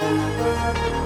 Música